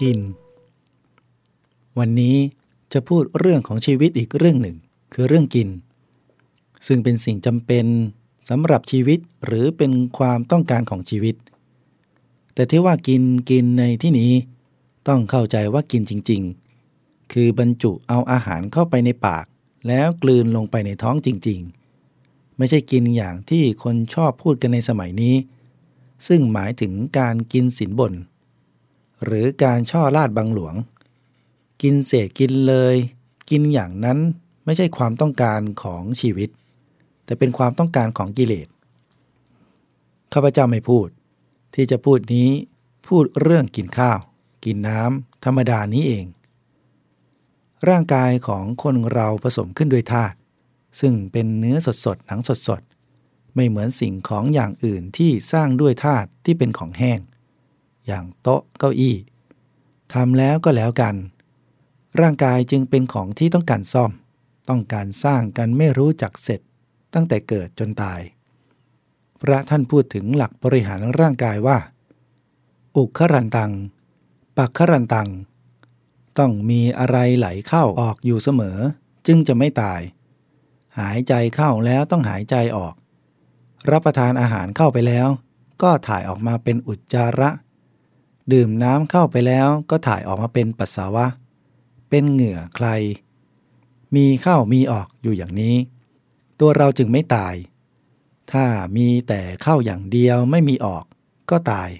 กิน วันนี้จะพูดเรื่องของชีวิตอีกเรื่องหนึ่ง คือเรื่องกิน ซึ่งเป็นสิ่งจำเป็นสำหรับชีวิตหรือเป็นความต้องการของชีวิต แต่ที่ว่ากินกินในที่นี้ ต้องเข้าใจว่ากินจริง ๆ คือบรรจุเอาอาหารเข้าไปในปาก แล้วกลืนลงไปในท้องจริง ๆ ไม่ใช่กินอย่างที่คนชอบพูดกันในสมัยนี้ ซึ่งหมายถึงการกินสินบน หรือการช่อลาดบังหลวง กินเศษกินเลย กินอย่างนั้นไม่ใช่ความต้องการของชีวิต แต่เป็นความต้องการของกิเลสข้าพเจ้าไม่พูด ที่จะพูดนี้พูดเรื่องกินข้าว กินน้ำธรรมดานี้เอง ร่างกายของคนเราผสมขึ้นด้วยธาตุซึ่งเป็นเนื้อสดๆหนังสดๆ ไม่เหมือนสิ่งของอย่างอื่นที่สร้างด้วยธาตุที่เป็นของแห้ง อย่างโต๊ะเก้าอี้ทำแล้วก็แล้วกัน ร่างกายจึงเป็นของที่ต้องการซ่อม ต้องการสร้างกันไม่รู้จักเสร็จ ตั้งแต่เกิดจนตาย พระท่านพูดถึงหลักบริหารร่างกายว่า อุครันตัง ปักขรันตัง ต้องมีอะไรไหลเข้าออกอยู่เสมอ จึงจะไม่ตาย หายใจเข้าแล้วต้องหายใจออก รับประทานอาหารเข้าไปแล้ว ก็ถ่ายออกมาเป็นอุจจาระ ดื่มน้ำเข้าไปแล้วก็ถ่ายออกมาเป็นปัสสาวะ เป็นเหงื่อใคร มีเข้ามีออกอยู่อย่างนี้ ตัวเราจึงไม่ตาย ถ้ามีแต่เข้าอย่างเดียวไม่มีออกก็ตาย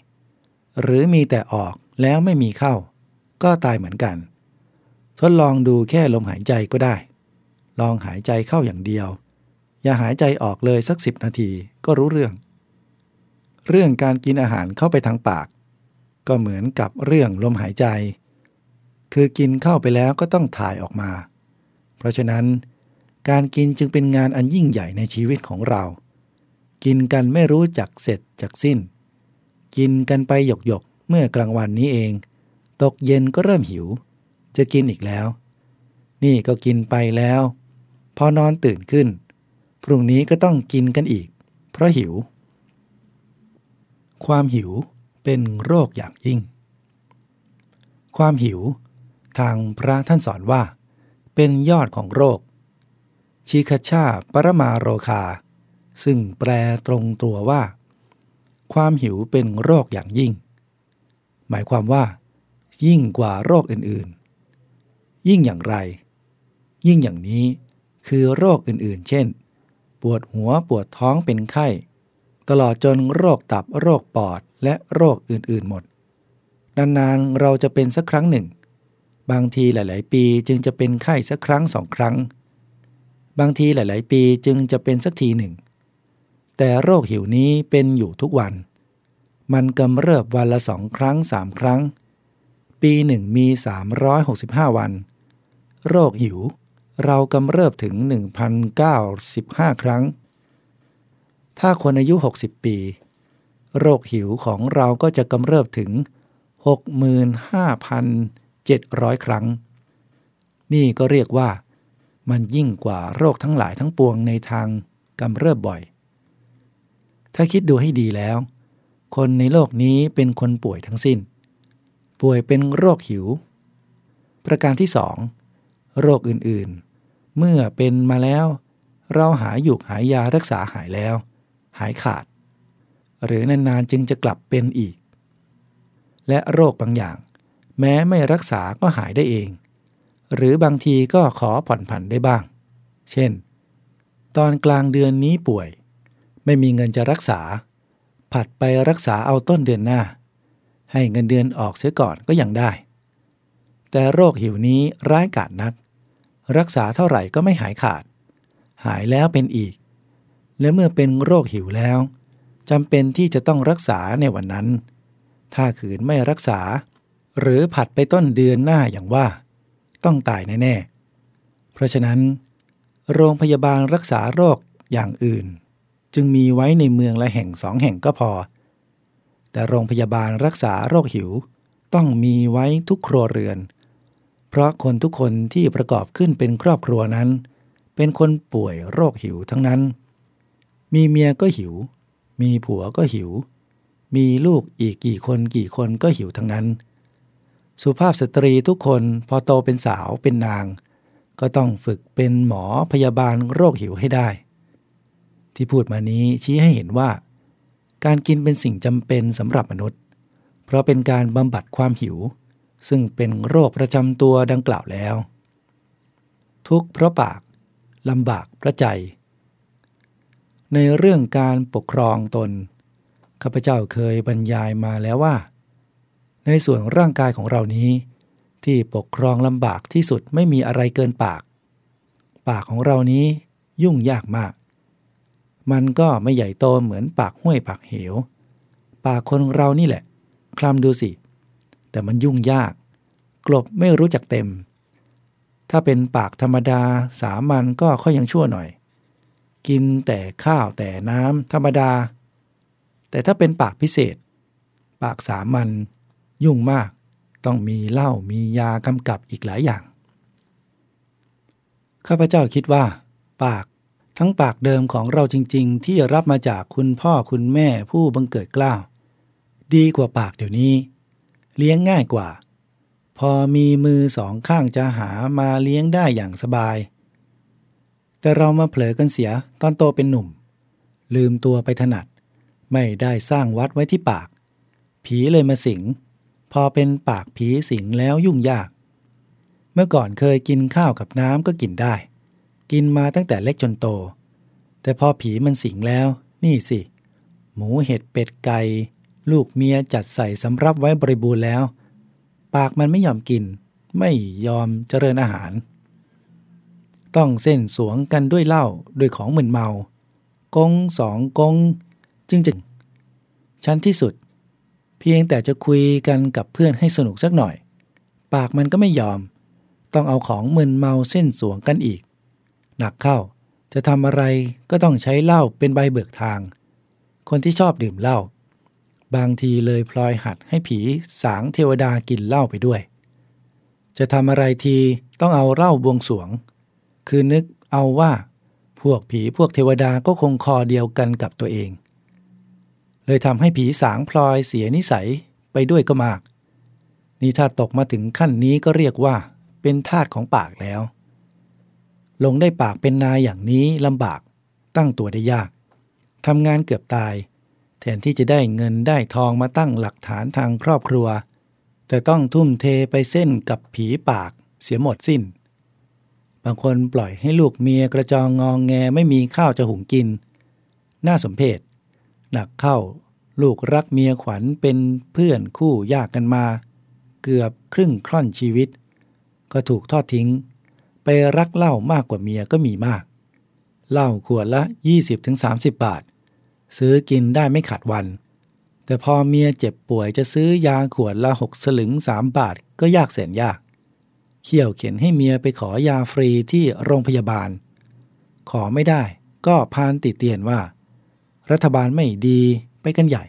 หรือมีแต่ออกแล้วไม่มีเข้า ก็ตายเหมือนกัน ทดลองดูแค่ลมหายใจก็ได้ ลองหายใจเข้าอย่างเดียว อย่าหายใจออกเลยสักสิบนาทีก็รู้เรื่อง เรื่องการกินอาหารเข้าไปทางปาก ก็เหมือนกับเรื่องลมหายใจ คือกินเข้าไปแล้วก็ต้องถ่ายออกมา เพราะฉะนั้น การกินจึงเป็นงานอันยิ่งใหญ่ในชีวิตของเรา กินกันไม่รู้จักเสร็จจากสิ้น กินกันไปหยกหยกเมื่อกลางวันนี้เอง ตกเย็นก็เริ่มหิว จะกินอีกแล้ว นี่ก็กินไปแล้ว พอนอนตื่นขึ้น พรุ่งนี้ก็ต้องกินกันอีก เพราะหิว ความหิว เป็นโรคอย่างยิ่ง ความหิว ทางพระท่านสอนว่า เป็นยอดของโรค ชีคชาปรมาโรคา ซึ่งแปลตรงตัวว่า ความหิวเป็นโรคอย่างยิ่ง หมายความว่า ยิ่งกว่าโรคอื่นๆ ยิ่งอย่างไร ยิ่งอย่างนี้คือโรคอื่นๆ เช่น ปวดหัวปวดท้องเป็นไข้ ตลอดจนโรคตับโรคปอดและโรคอื่นๆหมด นานๆเราจะเป็นสักครั้งหนึ่ง บางทีหลายๆ ปีจึงจะเป็นไข้สักครั้งสองครั้ง บางทีหลายๆ ปีจึงจะเป็นสักทีหนึ่ง แต่โรคหิวนี้เป็นอยู่ทุกวัน มันกำเริบวันละสองครั้งสามครั้ง ปีหนึ่งมี 365 วัน โรคหิวเรากำเริบถึง 1,095 ครั้ง ถ้าคนอายุ 60 ปี โรคหิวของเราก็จะกำเริบถึง 65,700 ครั้ง นี่ก็เรียกว่า มันยิ่งกว่าโรคทั้งหลายทั้งปวงในทางกำเริบบ่อย ถ้าคิดดูให้ดีแล้ว คนในโลกนี้เป็นคนป่วยทั้งสิ้น ป่วยเป็นโรคหิว ประการที่สองโรคอื่นๆ เมื่อเป็นมาแล้ว เราหาหยุกหายยารักษาหายแล้ว หายขาด หรือนานๆจึงจะกลับเป็นอีก และโรคบางอย่าง แม้ไม่รักษาก็หายได้เอง หรือบางทีก็ขอผ่อนผันได้บ้าง เช่น ตอนกลางเดือนนี้ป่วย ไม่มีเงินจะรักษา ผัดไปรักษาเอาต้นเดือนหน้า ให้เงินเดือนออกเสียก่อนก็ยังได้ แต่โรคหิวนี้ร้ายกาจนัก รักษาเท่าไหร่ก็ไม่หายขาด หายแล้วเป็นอีก และเมื่อเป็นโรคหิวแล้วจำเป็นที่จะต้องรักษาในวันนั้น ถ้าขืนไม่รักษา หรือผัดไปต้นเดือนหน้าอย่างว่า ต้องตายแน่ๆ เพราะฉะนั้น โรงพยาบาลรักษาโรคอย่างอื่น จึงมีไว้ในเมืองละแห่งสองแห่งก็พอ แต่โรงพยาบาลรักษาโรคหิวต้องมีไว้ทุกครัวเรือน เพราะคนทุกคนที่ประกอบขึ้นเป็นครอบครัวนั้น เป็นคนป่วยโรคหิวทั้งนั้น มีเมียก็หิว มีผัวก็หิว มีลูกอีกกี่คนกี่คนก็หิวทั้งนั้น สุภาพสตรีทุกคนพอโตเป็นสาวเป็นนาง ก็ต้องฝึกเป็นหมอพยาบาลโรคหิวให้ได้ ที่พูดมานี้ชี้ให้เห็นว่า การกินเป็นสิ่งจำเป็นสำหรับมนุษย์ เพราะเป็นการบำบัดความหิว ซึ่งเป็นโรคประจำตัวดังกล่าวแล้ว ทุกข์เพราะปากลำบากเพราะใจ ในเรื่องการปกครองตน ข้าพเจ้าเคยบรรยายมาแล้วว่า ในส่วนร่างกายของเรานี้ ที่ปกครองลำบากที่สุดไม่มีอะไรเกินปาก ปากของเรานี้ยุ่งยากมาก มันก็ไม่ใหญ่โตเหมือนปากห้วยปากเหว ปากคนเรานี่แหละ คลำดูสิ แต่มันยุ่งยาก กลบไม่รู้จักเต็ม ถ้าเป็นปากธรรมดาสามัญก็ค่อยยังชั่วหน่อย กินแต่ข้าวแต่น้ำธรรมดา แต่ถ้าเป็นปากพิเศษ ปากสามัญยุ่งมาก ต้องมีเหล้ามียากำกับอีกหลายอย่าง ข้าพเจ้าคิดว่า ปากทั้งปากเดิมของเราจริง ๆ ที่รับมาจากคุณพ่อคุณแม่ผู้บังเกิดกล้าว ดีกว่าปากเดี๋ยวนี้ เลี้ยงง่ายกว่า พอมีมือสองข้างจะหามาเลี้ยงได้อย่างสบาย แต่เรามาเผลอกันเสียตอนโตเป็นหนุ่ม ลืมตัวไปถนัด ไม่ได้สร้างวัดไว้ที่ปาก ผีเลยมาสิง พอเป็นปากผีสิงแล้วยุ่งยาก เมื่อก่อนเคยกินข้าวกับน้ำก็กินได้ กินมาตั้งแต่เล็กจนโต แต่พอผีมันสิงแล้ว นี่สิ หมูเห็ดเป็ดไก่ลูกเมียจัดใส่สำรับไว้บริบูรณ์แล้ว ปากมันไม่ยอมกิน ไม่ยอมเจริญอาหาร ต้องเส้นสวงกันด้วยเหล้าด้วยของมึนเมากงสองกงจึงจะชั้นที่สุด เพียงแต่จะคุยกันกับเพื่อนให้สนุกสักหน่อย ปากมันก็ไม่ยอม ต้องเอาของมึนเมาเส้นสวงกันอีก หนักเข้าจะทำอะไรก็ต้องใช้เหล้าเป็นใบเบิกทาง คนที่ชอบดื่มเหล้าบางทีเลยพลอยหัดให้ผีสางเทวดากินเหล้าไปด้วย จะทำอะไรทีต้องเอาเหล้าบวงสวง คือนึกเอาว่าพวกผีพวกเทวดาก็คงคอเดียวกันกับตัวเอง เลยทำให้ผีสางพลอยเสียนิสัยไปด้วยก็มาก นี่ถ้าตกมาถึงขั้นนี้ก็เรียกว่า เป็นทาตของปากแล้ว ลงได้ปากเป็นนายอย่างนี้ลำบากตั้งตัวได้ยากทำงานเกือบตาย แทนที่จะได้เงินได้ทองมาตั้งหลักฐานทางครอบครัว แต่ต้องทุ่มเทไปเส้นกับผีปากเสียหมดสิ้น บางคนปล่อยให้ลูกเมียกระจองงองแงไม่มีข้าวจะหุงกิน น่าสมเพชหนักเข้า ลูกรักเมียขวัญเป็นเพื่อนคู่ยากกันมา เกือบครึ่งคร่อนชีวิต ก็ถูกทอดทิ้ง ไปรักเหล้ามากกว่าเมียก็มีมากเหล้าขวดละ 20-30 บาท ซื้อกินได้ไม่ขาดวัน แต่พอเมียเจ็บป่วยจะซื้อยาขวดละหกสลึงสามบาทก็ยากแสนยาก เขี่ยวเข็นให้เมียไปขอยาฟรีที่โรงพยาบาล ขอไม่ได้ก็พานติเตียนว่า รัฐบาลไม่ดีไปกันใหญ่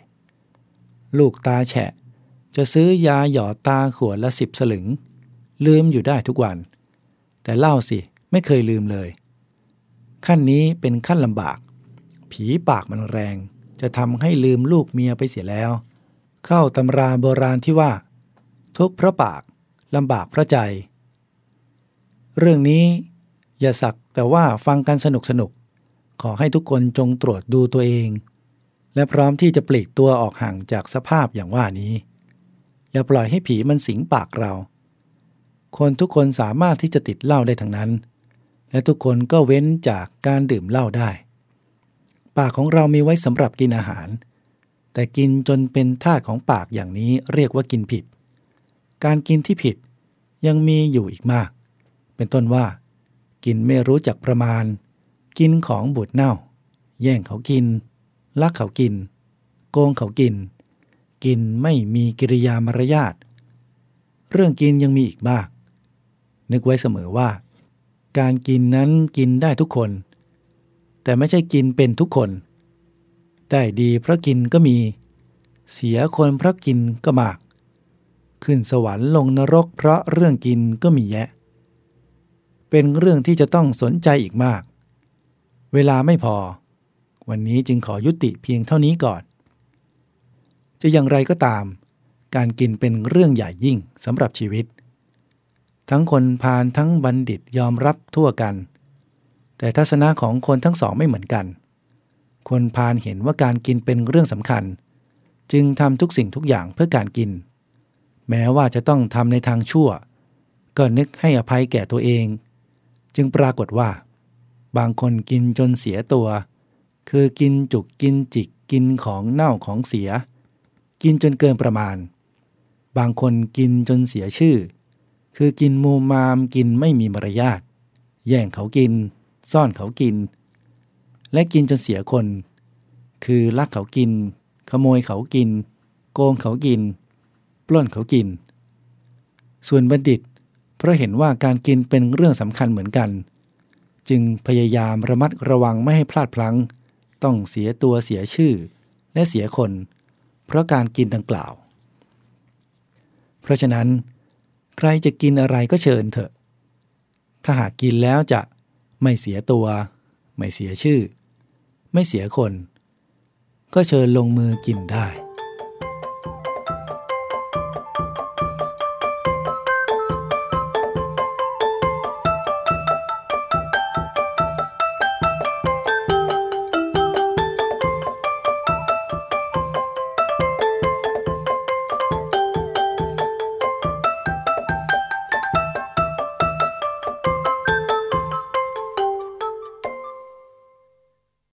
ลูกตาแฉะ จะซื้อยาหยอดตาขวดละสิบสลึง ลืมอยู่ได้ทุกวัน แต่เล่าสิไม่เคยลืมเลย ขั้นนี้เป็นขั้นลำบาก ผีปากมันแรง จะทำให้ลืมลูกเมียไปเสียแล้ว เข้าตำราโบราณที่ว่า ทุกพระปากลำบากพระใจ เรื่องนี้อย่าสักแต่ว่าฟังกันสนุกสนุก ขอให้ทุกคนจงตรวจดูตัวเอง และพร้อมที่จะปลีกตัวออกห่างจากสภาพอย่างว่านี้ อย่าปล่อยให้ผีมันสิงปากเรา คนทุกคนสามารถที่จะติดเหล้าได้ทั้งนั้น และทุกคนก็เว้นจากการดื่มเหล้าได้ ปากของเรามีไว้สำหรับกินอาหาร แต่กินจนเป็นธาตุของปากอย่างนี้เรียกว่ากินผิด การกินที่ผิดยังมีอยู่อีกมาก เป็นต้นว่า กินไม่รู้จักประมาณ กินของบูดเน่า แย่งเขากิน ลักเขากิน โกงเขากิน กินไม่มีกิริยามารยาทเรื่องกินยังมีอีกมากนึกไว้เสมอว่า การกินนั้นกินได้ทุกคน แต่ไม่ใช่กินเป็นทุกคน ได้ดีเพราะกินก็มี เสียคนเพราะกินก็มาก ขึ้นสวรรค์ลงนรกเพราะเรื่องกินก็มีแยะ เป็นเรื่องที่จะต้องสนใจอีกมาก เวลาไม่พอ วันนี้จึงขอยุติเพียงเท่านี้ก่อน จะอย่างไรก็ตาม การกินเป็นเรื่องใหญ่ยิ่งสำหรับชีวิต ทั้งคนพาลทั้งบัณฑิตยอมรับทั่วกัน แต่ทัศนะของคนทั้งสองไม่เหมือนกัน คนพาลเห็นว่าการกินเป็นเรื่องสำคัญ จึงทำทุกสิ่งทุกอย่างเพื่อการกิน แม้ว่าจะต้องทำในทางชั่ว ก็นึกให้อภัยแก่ตัวเอง จึงปรากฏว่า บางคนกินจนเสียตัว คือกินจุกกินจิกกินของเน่าของเสีย กินจนเกินประมาณ บางคนกินจนเสียชื่อ คือกินมูมามกินไม่มีมารยาทแย่งเขากิน ซ่อนเขากิน และกินจนเสียคน คือลักเขากิน ขโมยเขากิน โกงเขากิน ปล้นเขากิน ส่วนบัณฑิต เพราะเห็นว่าการกินเป็นเรื่องสำคัญเหมือนกัน จึงพยายามระมัดระวังไม่ให้พลาดพลั้ง ต้องเสียตัวเสียชื่อ และเสียคน เพราะการกินดังกล่าว เพราะฉะนั้น ใครจะกินอะไรก็เชิญเถอะ ถ้าหากกินแล้วจะไม่เสียตัว ไม่เสียชื่อ ไม่เสียคน ก็เชิญลงมือกินได้